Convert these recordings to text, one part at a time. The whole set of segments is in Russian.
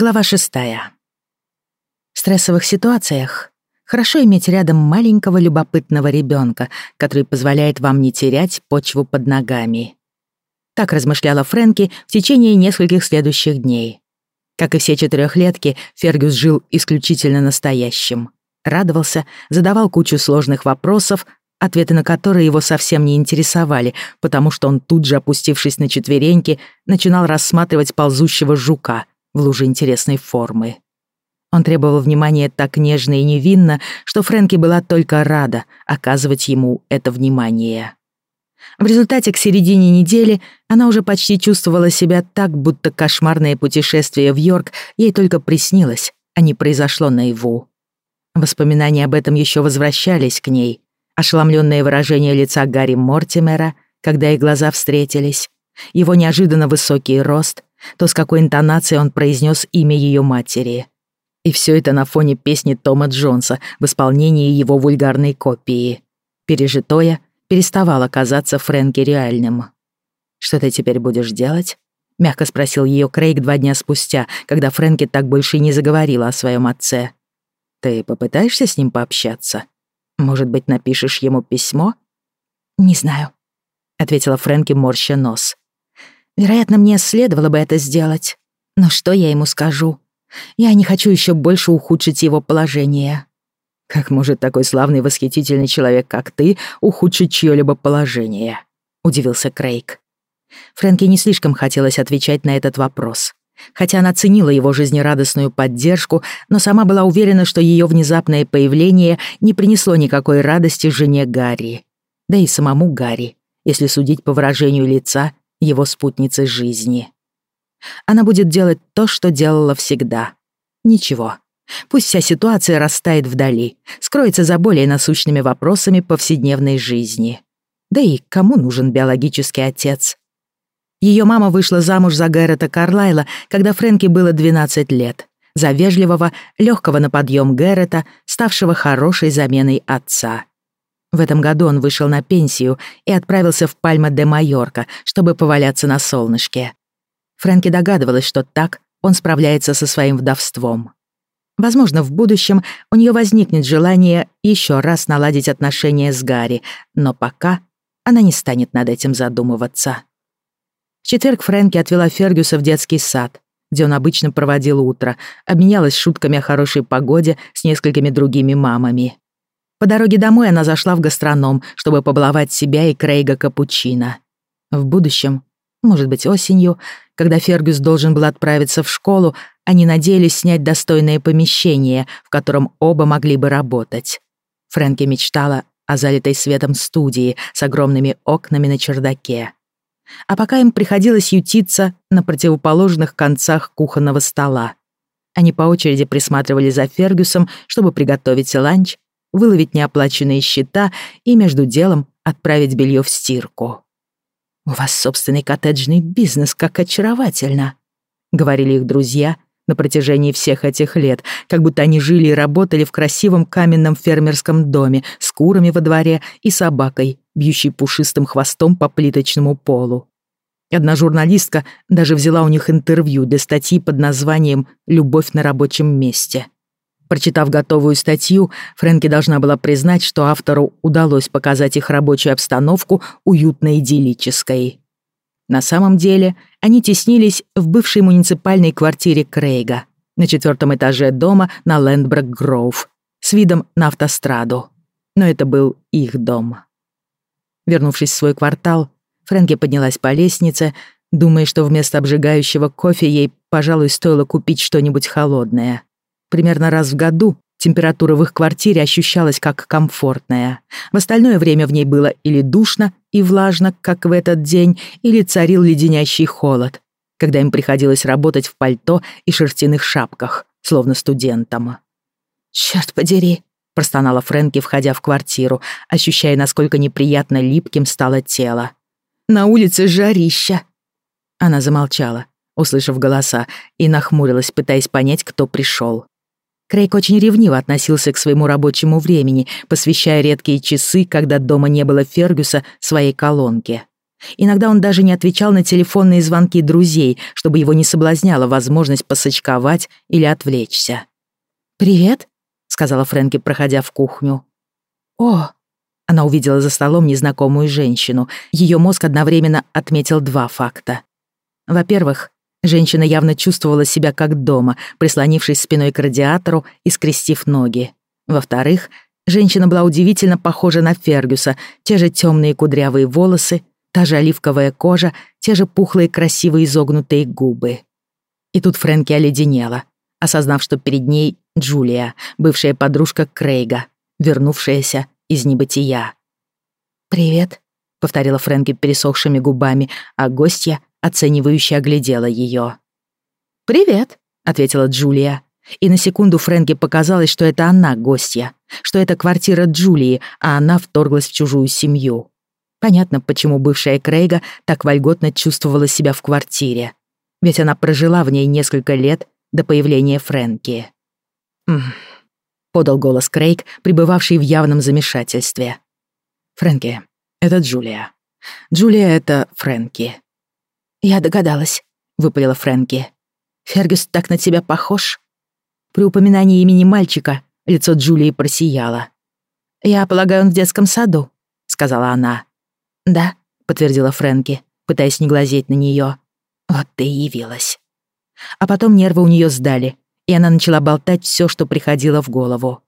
Глава шестая. В стрессовых ситуациях хорошо иметь рядом маленького любопытного ребенка, который позволяет вам не терять почву под ногами. Так размышляла Фрэнки в течение нескольких следующих дней. Как и все четырехлетки, Фергюс жил исключительно настоящим. Радовался, задавал кучу сложных вопросов, ответы на которые его совсем не интересовали, потому что он тут же, опустившись на четвереньки, начинал рассматривать ползущего жука — в луже интересной формы. Он требовал внимания так нежно и невинно, что Фрэнки была только рада оказывать ему это внимание. В результате к середине недели она уже почти чувствовала себя так, будто кошмарное путешествие в Йорк ей только приснилось, а не произошло наяву. Воспоминания об этом еще возвращались к ней. Ошеломленное выражение лица Гарри Мортимера, когда их глаза встретились, его неожиданно высокий рост, то, с какой интонацией он произнес имя ее матери. И все это на фоне песни Тома Джонса в исполнении его вульгарной копии. Пережитое переставало казаться Фрэнки реальным. «Что ты теперь будешь делать?» — мягко спросил ее Крейг два дня спустя, когда Фрэнки так больше и не заговорила о своем отце. «Ты попытаешься с ним пообщаться? Может быть, напишешь ему письмо?» «Не знаю», — ответила Фрэнки, морща нос. Вероятно, мне следовало бы это сделать. Но что я ему скажу? Я не хочу еще больше ухудшить его положение. Как может такой славный восхитительный человек, как ты, ухудшить чьё-либо положение? Удивился Крейг. Фрэнки не слишком хотелось отвечать на этот вопрос. Хотя она ценила его жизнерадостную поддержку, но сама была уверена, что ее внезапное появление не принесло никакой радости жене Гарри. Да и самому Гарри, если судить по выражению лица его спутницы жизни. Она будет делать то, что делала всегда. Ничего. Пусть вся ситуация растает вдали, скроется за более насущными вопросами повседневной жизни. Да и кому нужен биологический отец? Ее мама вышла замуж за Гэррета Карлайла, когда Фрэнки было 12 лет, за вежливого, легкого на подъем Гэррета, ставшего хорошей заменой отца. В этом году он вышел на пенсию и отправился в Пальма де Майорка, чтобы поваляться на солнышке. Фрэнки догадывалась, что так он справляется со своим вдовством. Возможно, в будущем у нее возникнет желание еще раз наладить отношения с Гарри, но пока она не станет над этим задумываться. В четверг Фрэнки отвела Фергюса в детский сад, где он обычно проводил утро, обменялась шутками о хорошей погоде с несколькими другими мамами. По дороге домой она зашла в гастроном, чтобы побаловать себя и Крейга капучино. В будущем, может быть, осенью, когда Фергюс должен был отправиться в школу, они надеялись снять достойное помещение, в котором оба могли бы работать. Фрэнки мечтала о залитой светом студии с огромными окнами на чердаке. А пока им приходилось ютиться на противоположных концах кухонного стола. Они по очереди присматривали за Фергюсом, чтобы приготовить ланч выловить неоплаченные счета и между делом отправить белье в стирку. «У вас собственный коттеджный бизнес, как очаровательно», — говорили их друзья на протяжении всех этих лет, как будто они жили и работали в красивом каменном фермерском доме с курами во дворе и собакой, бьющей пушистым хвостом по плиточному полу. Одна журналистка даже взяла у них интервью для статьи под названием «Любовь на рабочем месте». Прочитав готовую статью, Фрэнки должна была признать, что автору удалось показать их рабочую обстановку уютно-идиллической. На самом деле, они теснились в бывшей муниципальной квартире Крейга на четвертом этаже дома на Лэндброк-Гроув с видом на автостраду. Но это был их дом. Вернувшись в свой квартал, Фрэнки поднялась по лестнице, думая, что вместо обжигающего кофе ей, пожалуй, стоило купить что-нибудь холодное. Примерно раз в году температура в их квартире ощущалась как комфортная. В остальное время в ней было или душно и влажно, как в этот день, или царил леденящий холод, когда им приходилось работать в пальто и шерстяных шапках, словно студентам. «Чёрт подери», — простонала Фрэнки, входя в квартиру, ощущая, насколько неприятно липким стало тело. «На улице жарища». Она замолчала, услышав голоса, и нахмурилась, пытаясь понять, кто пришел. Крейг очень ревниво относился к своему рабочему времени, посвящая редкие часы, когда дома не было Фергюса, своей колонке. Иногда он даже не отвечал на телефонные звонки друзей, чтобы его не соблазняла возможность посочковать или отвлечься. «Привет», — сказала Фрэнки, проходя в кухню. «О!» Она увидела за столом незнакомую женщину. Ее мозг одновременно отметил два факта. Во-первых, женщина явно чувствовала себя как дома, прислонившись спиной к радиатору и скрестив ноги. Во-вторых, женщина была удивительно похожа на Фергюса, те же темные кудрявые волосы, та же оливковая кожа, те же пухлые красивые изогнутые губы. И тут Фрэнки оледенела, осознав, что перед ней Джулия, бывшая подружка Крейга, вернувшаяся из небытия. «Привет», — повторила Фрэнки пересохшими губами, а гостья оценивающе оглядела ее. «Привет», — ответила Джулия. И на секунду Фрэнки показалось, что это она гостья, что это квартира Джулии, а она вторглась в чужую семью. Понятно, почему бывшая Крейга так вольготно чувствовала себя в квартире. Ведь она прожила в ней несколько лет до появления Фрэнки. «М подал голос Крейг, пребывавший в явном замешательстве. «Фрэнки, это Джулия. Джулия — это Фрэнки». «Я догадалась», — выпалила Фрэнки. «Фергюс так на тебя похож?» При упоминании имени мальчика лицо Джулии просияло. «Я полагаю, он в детском саду», — сказала она. «Да», — подтвердила Фрэнки, пытаясь не глазеть на неё. «Вот ты и явилась». А потом нервы у неё сдали, и она начала болтать все, что приходило в голову.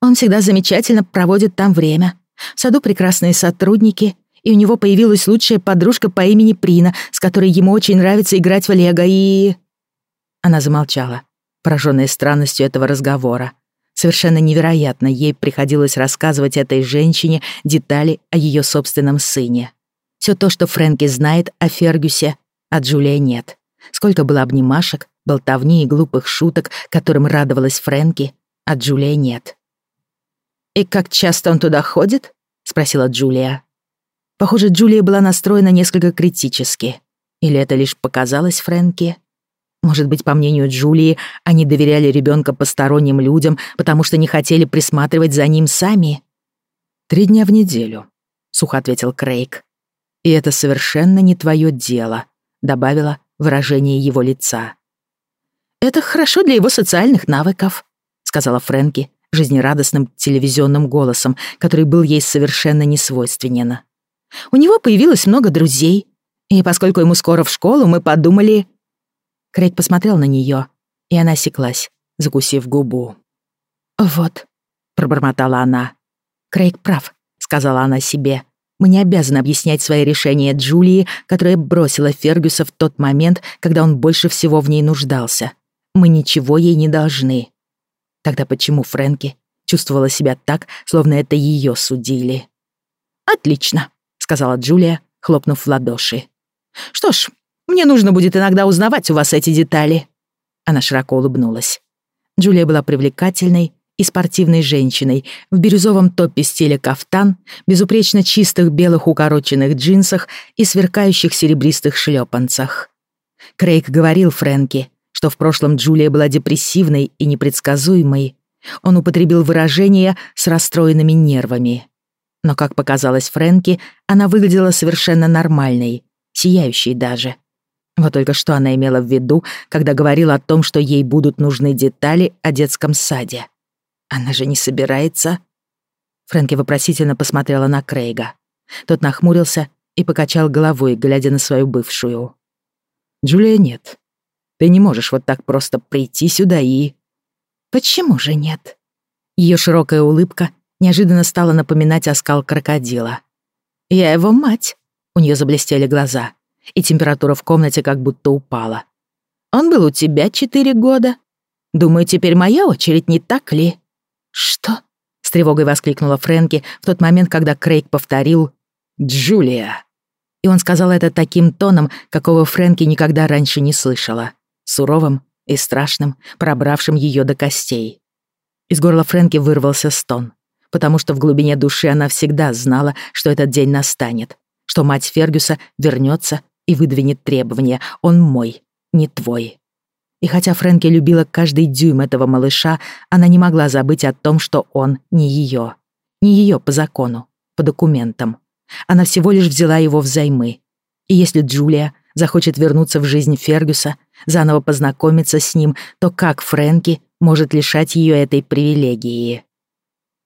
Он всегда замечательно проводит там время. В саду прекрасные сотрудники, и у него появилась лучшая подружка по имени Прина, с которой ему очень нравится играть в лего, и...» Она замолчала, пораженная странностью этого разговора. Совершенно невероятно ей приходилось рассказывать этой женщине детали о ее собственном сыне. Все то, что Фрэнки знает о Фергюсе, а Джулия нет. Сколько было обнимашек, болтовни и глупых шуток, которым радовалась Фрэнки, а Джулия нет. «И как часто он туда ходит?» — спросила Джулия. Похоже, Джулия была настроена несколько критически. Или это лишь показалось Фрэнки? Может быть, по мнению Джулии, они доверяли ребенка посторонним людям, потому что не хотели присматривать за ним сами? «Три дня в неделю», — сухо ответил Крейг. «И это совершенно не твое дело», — добавила выражение его лица. «Это хорошо для его социальных навыков», — сказала Фрэнки жизнерадостным телевизионным голосом, который был ей совершенно несвойственен. «У него появилось много друзей, и поскольку ему скоро в школу, мы подумали...» Крейг посмотрел на нее, и она осеклась, закусив губу. «Вот», — пробормотала она. «Крейг прав», — сказала она себе. «Мы не обязаны объяснять свои решения Джулии, которая бросила Фергюса в тот момент, когда он больше всего в ней нуждался. Мы ничего ей не должны. Тогда почему Фрэнки чувствовала себя так, словно это ее судили? «Отлично», — сказала Джулия, хлопнув в ладоши. «Что ж, мне нужно будет иногда узнавать у вас эти детали». Она широко улыбнулась. Джулия была привлекательной и спортивной женщиной в бирюзовом топе стиля кафтан, безупречно чистых белых укороченных джинсах и сверкающих серебристых шлепанцах. Крейг говорил Фрэнки, что в прошлом Джулия была депрессивной и непредсказуемой, он употребил выражение «с расстроенными нервами». Но, как показалось Фрэнки, она выглядела совершенно нормальной, сияющей даже. Вот только что она имела в виду, когда говорила о том, что ей будут нужны детали о детском саде. Она же не собирается... Фрэнки вопросительно посмотрела на Крейга. Тот нахмурился и покачал головой, глядя на свою бывшую. «Джулия нет. Ты не можешь вот так просто прийти сюда и...» «Почему же нет?» Ее широкая улыбка неожиданно стала напоминать оскал крокодила. «Я его мать», — у нее заблестели глаза, и температура в комнате как будто упала. «Он был у тебя четыре года. Думаю, теперь моя очередь, не так ли?» «Что?» — с тревогой воскликнула Фрэнки в тот момент, когда Крейг повторил «Джулия». И он сказал это таким тоном, какого Фрэнки никогда раньше не слышала суровым и страшным, пробравшим ее до костей. Из горла Фрэнки вырвался стон, потому что в глубине души она всегда знала, что этот день настанет, что мать Фергюса вернется и выдвинет требования «он мой, не твой». И хотя Фрэнки любила каждый дюйм этого малыша, она не могла забыть о том, что он не ее. Не ее по закону, по документам. Она всего лишь взяла его взаймы. И если Джулия захочет вернуться в жизнь Фергюса, заново познакомиться с ним, то как Фрэнки может лишать ее этой привилегии?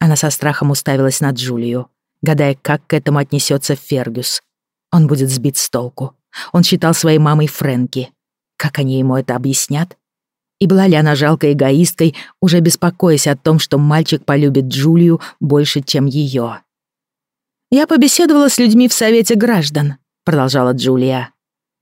Она со страхом уставилась на Джулию, гадая, как к этому отнесется Фергюс. Он будет сбит с толку. Он считал своей мамой Фрэнки. Как они ему это объяснят? И была ли она жалкой эгоисткой, уже беспокоясь о том, что мальчик полюбит Джулию больше, чем ее? «Я побеседовала с людьми в Совете граждан», — продолжала Джулия.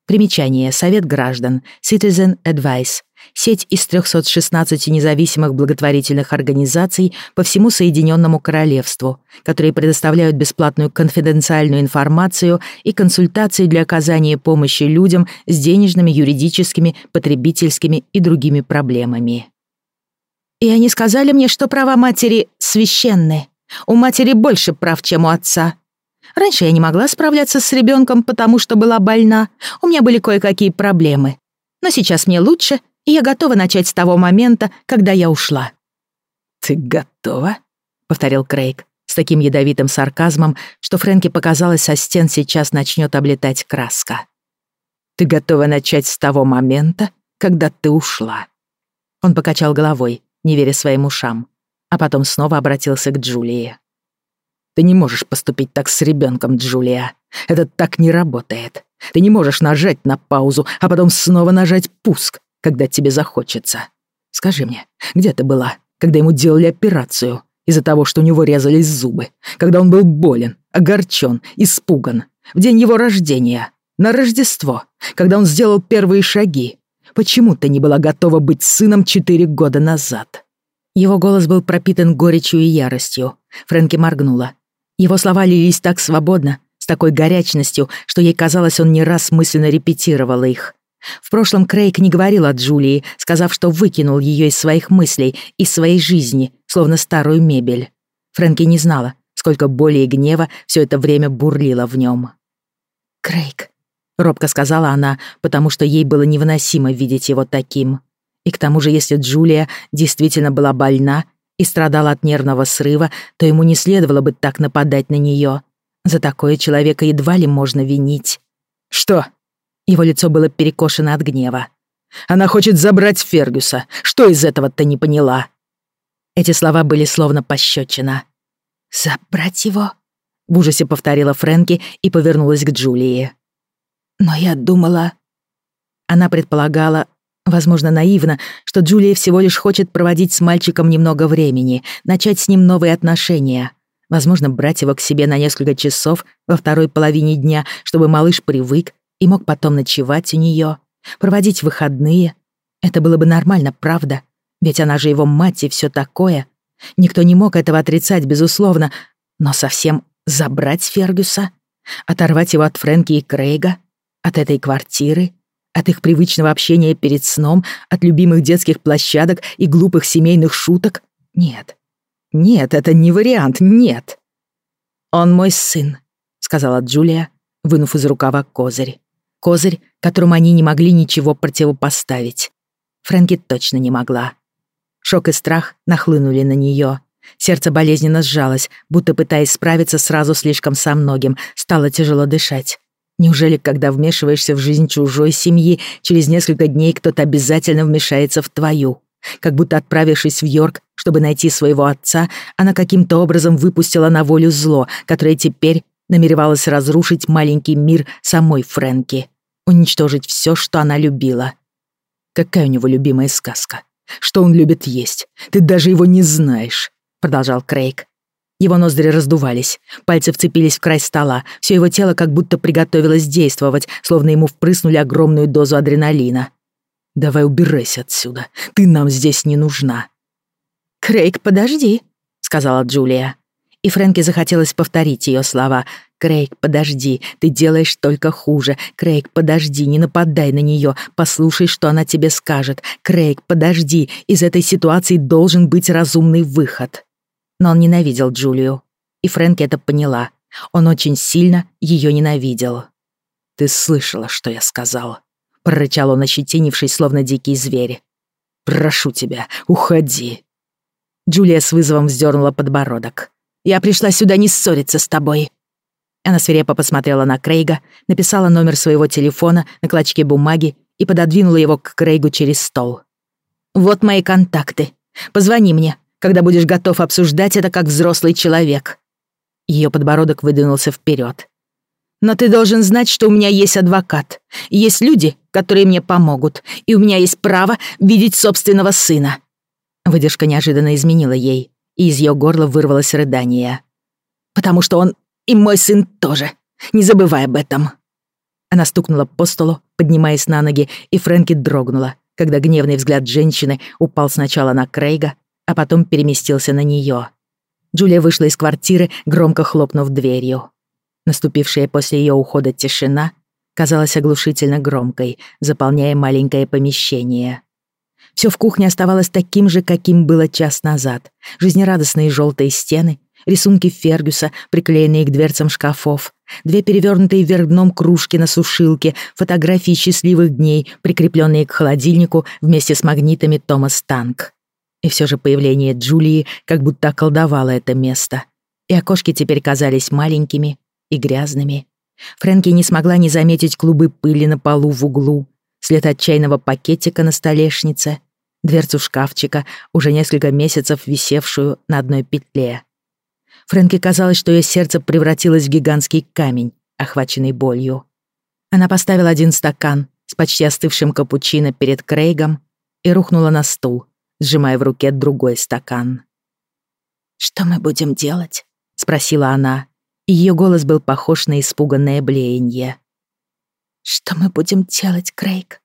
Примечание. Совет граждан. Citizen Advice. Сеть из 316 независимых благотворительных организаций по всему Соединенному Королевству, которые предоставляют бесплатную конфиденциальную информацию и консультации для оказания помощи людям с денежными, юридическими, потребительскими и другими проблемами. И они сказали мне, что права матери священны. У матери больше прав, чем у отца. Раньше я не могла справляться с ребенком, потому что была больна. У меня были кое-какие проблемы. Но сейчас мне лучше, и я готова начать с того момента, когда я ушла». «Ты готова?» — повторил Крейг с таким ядовитым сарказмом, что Фрэнки показалось, со стен сейчас начнет облетать краска. «Ты готова начать с того момента, когда ты ушла?» Он покачал головой, не веря своим ушам, а потом снова обратился к Джулии. Ты не можешь поступить так с ребенком, Джулия. Это так не работает. Ты не можешь нажать на паузу, а потом снова нажать пуск, когда тебе захочется. Скажи мне, где ты была, когда ему делали операцию из-за того, что у него резались зубы, когда он был болен, огорчен, испуган, в день его рождения, на Рождество, когда он сделал первые шаги? Почему ты не была готова быть сыном четыре года назад?» Его голос был пропитан горечью и яростью. Фрэнки моргнула, его слова лились так свободно, с такой горячностью, что ей казалось, он не раз мысленно репетировал их. В прошлом Крейг не говорил о Джулии, сказав, что выкинул ее из своих мыслей, из своей жизни, словно старую мебель. Фрэнки не знала, сколько боли и гнева все это время бурлило в нем. «Крейг», — робко сказала она, потому что ей было невыносимо видеть его таким. И к тому же, если Джулия действительно была больна, и страдал от нервного срыва, то ему не следовало бы так нападать на нее. За такое человека едва ли можно винить. «Что?» Его лицо было перекошено от гнева. «Она хочет забрать Фергюса. Что из этого ты не поняла?» Эти слова были словно пощечина. «Забрать его?» В ужасе повторила Фрэнки и повернулась к Джулии. «Но я думала...» Она предполагала, Возможно, наивно, что Джулия всего лишь хочет проводить с мальчиком немного времени, начать с ним новые отношения. Возможно, брать его к себе на несколько часов во второй половине дня, чтобы малыш привык и мог потом ночевать у нее, проводить выходные. Это было бы нормально, правда? Ведь она же его мать и все такое. Никто не мог этого отрицать, безусловно, но совсем забрать Фергюса, оторвать его от Фрэнки и Крейга, от этой квартиры — от их привычного общения перед сном, от любимых детских площадок и глупых семейных шуток? Нет. Нет, это не вариант, нет. «Он мой сын», — сказала Джулия, вынув из рукава козырь. Козырь, которому они не могли ничего противопоставить. Фрэнки точно не могла. Шок и страх нахлынули на нее. Сердце болезненно сжалось, будто пытаясь справиться сразу слишком со многим, стало тяжело дышать. Неужели, когда вмешиваешься в жизнь чужой семьи, через несколько дней кто-то обязательно вмешается в твою? Как будто отправившись в Йорк, чтобы найти своего отца, она каким-то образом выпустила на волю зло, которое теперь намеревалось разрушить маленький мир самой Фрэнки, уничтожить все, что она любила. Какая у него любимая сказка? Что он любит есть? Ты даже его не знаешь, продолжал Крейг. Его ноздри раздувались, пальцы вцепились в край стола, все его тело как будто приготовилось действовать, словно ему впрыснули огромную дозу адреналина. «Давай убирайся отсюда, ты нам здесь не нужна». «Крейг, подожди», — сказала Джулия. И Фрэнке захотелось повторить ее слова. «Крейг, подожди, ты делаешь только хуже. Крейг, подожди, не нападай на нее, послушай, что она тебе скажет. Крейг, подожди, из этой ситуации должен быть разумный выход». Но он ненавидел Джулию. И Фрэнки это поняла. Он очень сильно ее ненавидел. «Ты слышала, что я сказал?» Прорычал он, ощетинившись, словно дикий зверь. «Прошу тебя, уходи!» Джулия с вызовом вздернула подбородок. «Я пришла сюда не ссориться с тобой». Она свирепо посмотрела на Крейга, написала номер своего телефона на клочке бумаги и пододвинула его к Крейгу через стол. «Вот мои контакты. Позвони мне, когда будешь готов обсуждать это как взрослый человек». Ее подбородок выдвинулся вперед. «Но ты должен знать, что у меня есть адвокат. Есть люди, которые мне помогут, и у меня есть право видеть собственного сына». Выдержка неожиданно изменила ей, и из ее горла вырвалось рыдание. «Потому что он и мой сын тоже. Не забывай об этом». Она стукнула по столу, поднимаясь на ноги, и Фрэнки дрогнула, когда гневный взгляд женщины упал сначала на Крейга, а потом переместился на нее. Джулия вышла из квартиры, громко хлопнув дверью. Наступившая после ее ухода тишина казалась оглушительно громкой, заполняя маленькое помещение. Все в кухне оставалось таким же, каким было час назад. Жизнерадостные желтые стены, рисунки Фергюса, приклеенные к дверцам шкафов, две перевернутые вверх дном кружки на сушилке, фотографии счастливых дней, прикрепленные к холодильнику вместе с магнитами Томас Танк. И все же появление Джулии как будто околдовало это место. И окошки теперь казались маленькими и грязными. Фрэнки не смогла не заметить клубы пыли на полу в углу, след от чайного пакетика на столешнице, дверцу шкафчика, уже несколько месяцев висевшую на одной петле. Фрэнке казалось, что ее сердце превратилось в гигантский камень, охваченный болью. Она поставила один стакан с почти остывшим капучино перед Крейгом и рухнула на стул, сжимая в руке другой стакан. «Что мы будем делать?» — спросила она, ее голос был похож на испуганное блеяние. «Что мы будем делать, Крейг?»